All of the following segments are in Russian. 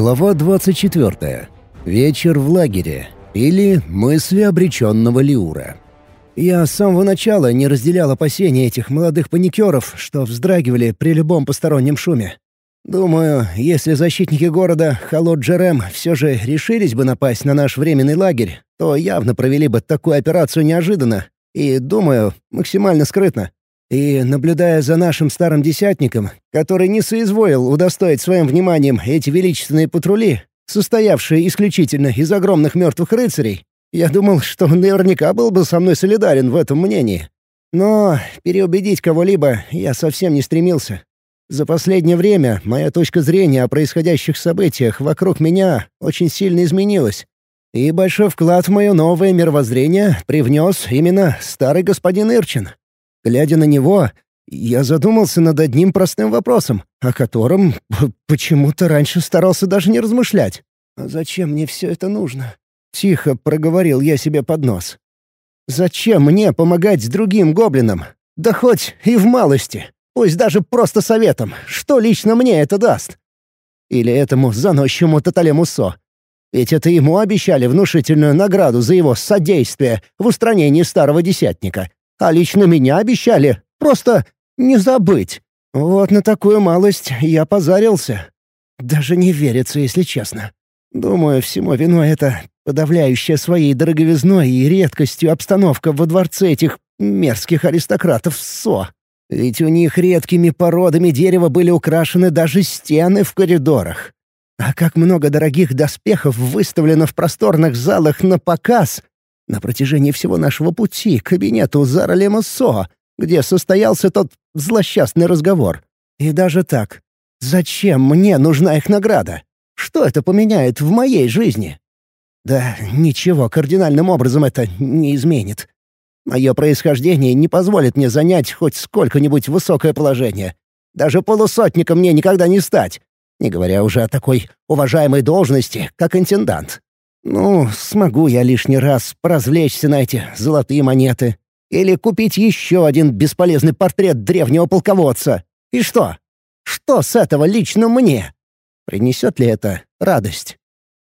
Глава 24. Вечер в лагере. Или мысли обреченного Лиура. Я с самого начала не разделял опасения этих молодых паникеров, что вздрагивали при любом постороннем шуме. Думаю, если защитники города Халот-Джерем все же решились бы напасть на наш временный лагерь, то явно провели бы такую операцию неожиданно и, думаю, максимально скрытно. И, наблюдая за нашим старым десятником, который не соизволил удостоить своим вниманием эти величественные патрули, состоявшие исключительно из огромных мертвых рыцарей, я думал, что он наверняка был бы со мной солидарен в этом мнении. Но переубедить кого-либо я совсем не стремился. За последнее время моя точка зрения о происходящих событиях вокруг меня очень сильно изменилась. И большой вклад в мое новое мировоззрение привнес именно старый господин Ирчин. Глядя на него, я задумался над одним простым вопросом, о котором почему-то раньше старался даже не размышлять. «А зачем мне все это нужно?» — тихо проговорил я себе под нос. «Зачем мне помогать другим гоблинам? Да хоть и в малости, пусть даже просто советом. Что лично мне это даст?» Или этому заносчивому Таталему Со. Ведь это ему обещали внушительную награду за его содействие в устранении старого десятника. А лично меня обещали просто не забыть. Вот на такую малость я позарился. Даже не верится, если честно. Думаю, всему виной это подавляющая своей дороговизной и редкостью обстановка во дворце этих мерзких аристократов СО. Ведь у них редкими породами дерева были украшены даже стены в коридорах. А как много дорогих доспехов выставлено в просторных залах на показ, на протяжении всего нашего пути к кабинету Заралема Со, где состоялся тот злосчастный разговор. И даже так, зачем мне нужна их награда? Что это поменяет в моей жизни? Да ничего кардинальным образом это не изменит. Мое происхождение не позволит мне занять хоть сколько-нибудь высокое положение. Даже полусотником мне никогда не стать, не говоря уже о такой уважаемой должности, как интендант. Ну, смогу я лишний раз поразвлечься на эти золотые монеты. Или купить еще один бесполезный портрет древнего полководца. И что? Что с этого лично мне? Принесет ли это радость?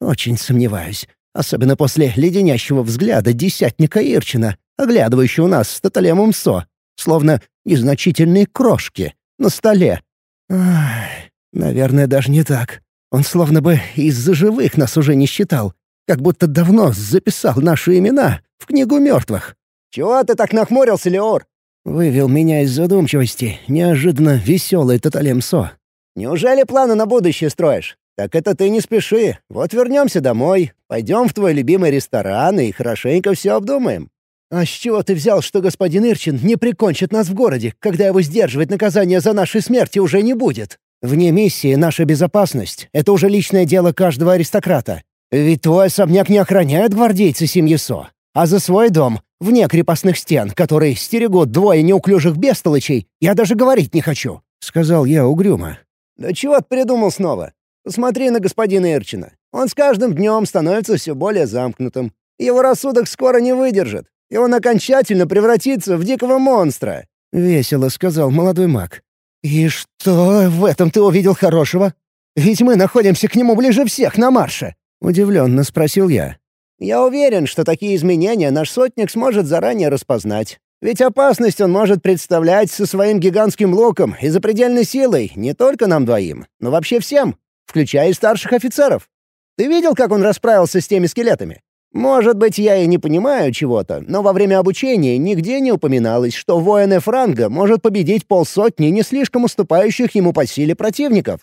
Очень сомневаюсь. Особенно после леденящего взгляда десятника Ирчина, оглядывающего нас с Таталемом Со, словно незначительные крошки на столе. Ах, наверное, даже не так. Он словно бы из-за живых нас уже не считал, как будто давно записал наши имена в книгу мертвых. «Чего ты так нахмурился, Леор?» Вывел меня из задумчивости неожиданно веселый Таталемсо. «Неужели планы на будущее строишь? Так это ты не спеши. Вот вернемся домой, пойдем в твой любимый ресторан и хорошенько все обдумаем». «А с чего ты взял, что господин Ирчин не прикончит нас в городе, когда его сдерживать наказание за наши смерти уже не будет?» «Вне миссии наша безопасность — это уже личное дело каждого аристократа. Ведь твой особняк не охраняют гвардейцы семьи Со, а за свой дом, вне крепостных стен, которые стерегут двое неуклюжих бестолочей, я даже говорить не хочу», — сказал я угрюмо. «Да чего ты придумал снова? Посмотри на господина Ирчина. Он с каждым днем становится все более замкнутым. Его рассудок скоро не выдержит, и он окончательно превратится в дикого монстра», — весело сказал молодой маг. «И что в этом ты увидел хорошего? Ведь мы находимся к нему ближе всех на марше. Удивленно спросил я. «Я уверен, что такие изменения наш сотник сможет заранее распознать. Ведь опасность он может представлять со своим гигантским луком и запредельной силой не только нам двоим, но вообще всем, включая и старших офицеров. Ты видел, как он расправился с теми скелетами? Может быть, я и не понимаю чего-то, но во время обучения нигде не упоминалось, что воин Франга может победить полсотни не слишком уступающих ему по силе противников.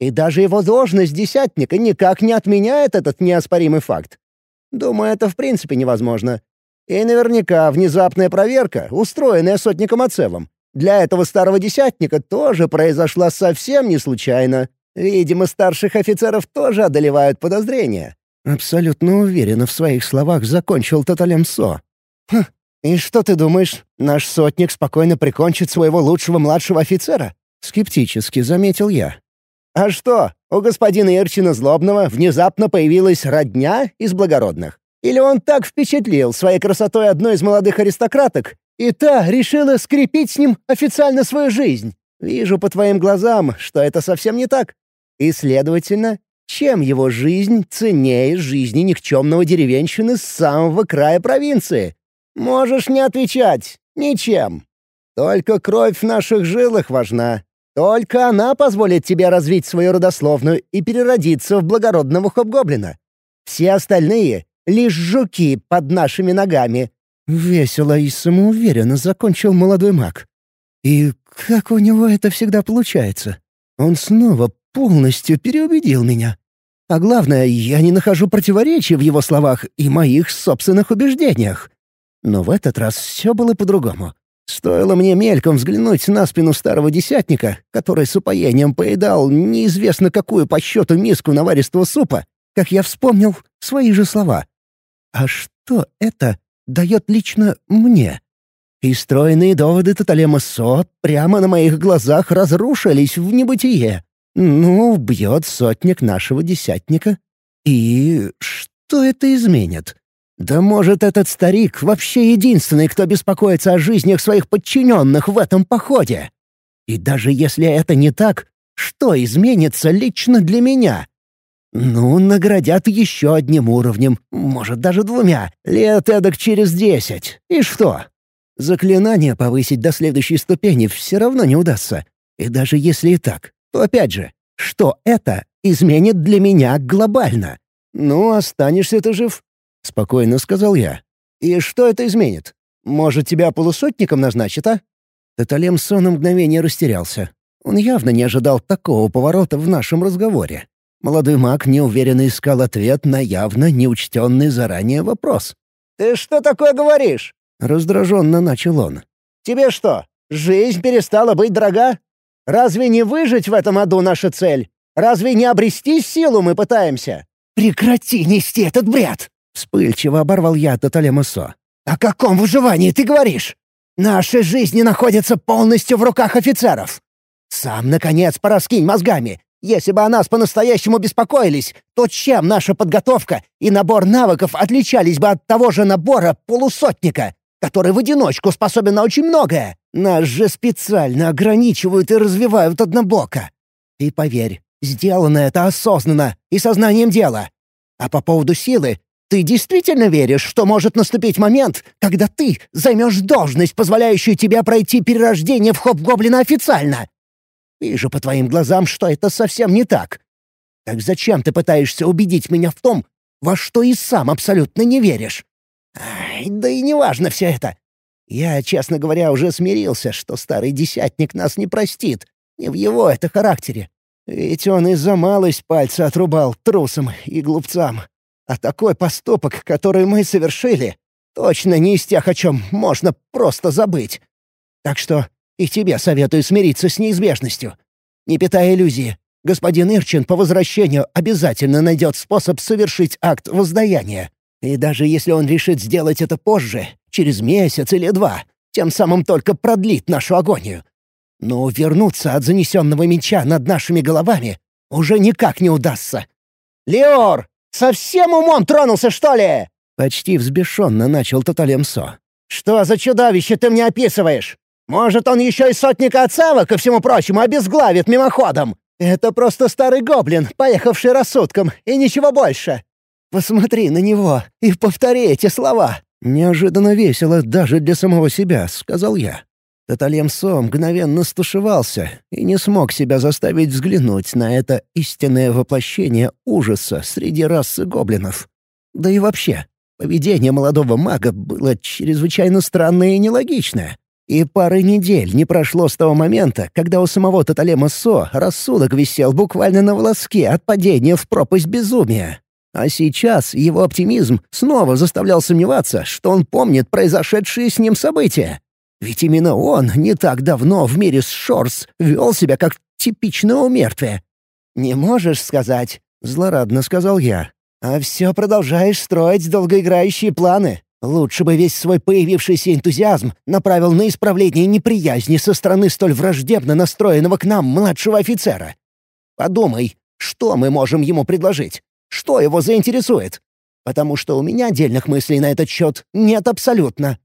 И даже его должность десятника никак не отменяет этот неоспоримый факт. Думаю, это в принципе невозможно. И наверняка внезапная проверка, устроенная сотником Ацевом, для этого старого десятника тоже произошла совсем не случайно. Видимо, старших офицеров тоже одолевают подозрения. Абсолютно уверенно в своих словах закончил Таталем Со. «Хм, и что ты думаешь, наш сотник спокойно прикончит своего лучшего младшего офицера?» Скептически заметил я. А что, у господина Ирчина Злобного внезапно появилась родня из благородных? Или он так впечатлил своей красотой одной из молодых аристократок, и та решила скрепить с ним официально свою жизнь? Вижу по твоим глазам, что это совсем не так. И, следовательно, Чем его жизнь ценнее жизни никчемного деревенщины с самого края провинции? Можешь не отвечать. Ничем. Только кровь в наших жилах важна. Только она позволит тебе развить свою родословную и переродиться в благородного хоб-гоблина. Все остальные — лишь жуки под нашими ногами». Весело и самоуверенно закончил молодой маг. И как у него это всегда получается? Он снова полностью переубедил меня. А главное, я не нахожу противоречий в его словах и моих собственных убеждениях. Но в этот раз все было по-другому. Стоило мне мельком взглянуть на спину старого десятника, который с упоением поедал неизвестно какую по счету миску наваристого супа, как я вспомнил свои же слова. А что это дает лично мне? И стройные доводы Таталема Со прямо на моих глазах разрушились в небытие. Ну, бьет сотник нашего десятника. И что это изменит? Да может, этот старик вообще единственный, кто беспокоится о жизнях своих подчиненных в этом походе? И даже если это не так, что изменится лично для меня? Ну, наградят еще одним уровнем, может, даже двумя, лет эдак через десять. И что? Заклинание повысить до следующей ступени все равно не удастся. И даже если и так, то опять же, что это изменит для меня глобально? Ну, останешься ты жив, — спокойно сказал я. «И что это изменит? Может, тебя полусотником назначат, а?» Таталем Сон мгновение растерялся. Он явно не ожидал такого поворота в нашем разговоре. Молодой маг неуверенно искал ответ на явно неучтенный заранее вопрос. «Ты что такое говоришь?» — раздраженно начал он. «Тебе что, жизнь перестала быть дорога? Разве не выжить в этом аду наша цель? Разве не обрести силу мы пытаемся?» «Прекрати нести этот бред!» Вспыльчиво оборвал я Таталема Со. «О каком выживании ты говоришь? Наши жизни находятся полностью в руках офицеров. Сам, наконец, пораскинь мозгами. Если бы о нас по-настоящему беспокоились, то чем наша подготовка и набор навыков отличались бы от того же набора полусотника, который в одиночку способен на очень многое? Нас же специально ограничивают и развивают однобоко. И поверь, сделано это осознанно и сознанием дела. А по поводу силы, ты действительно веришь, что может наступить момент, когда ты займешь должность, позволяющую тебе пройти перерождение в Хоп-Гоблина официально? Вижу по твоим глазам, что это совсем не так. Так зачем ты пытаешься убедить меня в том, во что и сам абсолютно не веришь? Ай, да и неважно все это. Я, честно говоря, уже смирился, что старый десятник нас не простит. Не в его это характере. Ведь он из-за малость пальца отрубал трусам и глупцам. А такой поступок, который мы совершили, точно не из тех, о чем можно просто забыть. Так что и тебе советую смириться с неизбежностью. Не питая иллюзии, господин Ирчин по возвращению обязательно найдет способ совершить акт воздаяния. И даже если он решит сделать это позже, через месяц или два, тем самым только продлит нашу агонию. Но вернуться от занесенного меча над нашими головами уже никак не удастся. «Леор, Совсем умом тронулся, что ли?» Почти взбешенно начал Таталемсо. «Что за чудовище ты мне описываешь? Может, он еще и сотника Ацава, ко всему прочему, обезглавит мимоходом? Это просто старый гоблин, поехавший рассудком, и ничего больше. Посмотри на него и повтори эти слова». «Неожиданно весело даже для самого себя», — сказал я. Таталемсо мгновенно стушевался и не смог себя заставить взглянуть на это истинное воплощение ужаса среди расы гоблинов. Да и вообще, поведение молодого мага было чрезвычайно странное и нелогичное. И пары недель не прошло с того момента, когда у самого Таталема Со рассудок висел буквально на волоске от падения в пропасть безумия. А сейчас его оптимизм снова заставлял сомневаться, что он помнит произошедшие с ним события. Ведь именно он не так давно в мире с Шорс вел себя как типичное умертвие. «Не можешь сказать», — злорадно сказал я. «А все продолжаешь строить долгоиграющие планы. Лучше бы весь свой появившийся энтузиазм направил на исправление неприязни со стороны столь враждебно настроенного к нам младшего офицера. Подумай, что мы можем ему предложить? Что его заинтересует? Потому что у меня отдельных мыслей на этот счет нет абсолютно.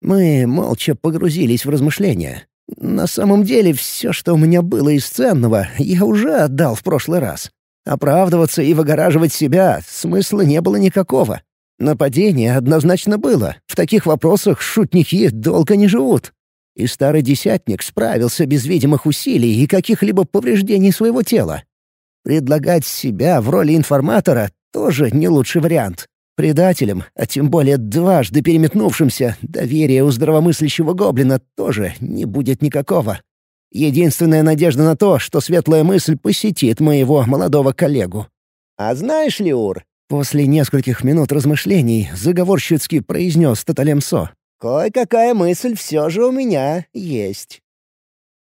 Мы молча погрузились в размышления. На самом деле, все, что у меня было из ценного, я уже отдал в прошлый раз. Оправдываться и выгораживать себя смысла не было никакого. Нападение однозначно было. В таких вопросах шутники долго не живут. И старый десятник справился без видимых усилий и каких-либо повреждений своего тела. Предлагать себя в роли информатора тоже не лучший вариант. Предателям, а тем более дважды переметнувшимся, доверия у здравомыслящего гоблина тоже не будет никакого. Единственная надежда на то, что светлая мысль посетит моего молодого коллегу. «А знаешь ли, Ур?» После нескольких минут размышлений заговорщицки произнес Таталемсо. «Кое-какая мысль все же у меня есть».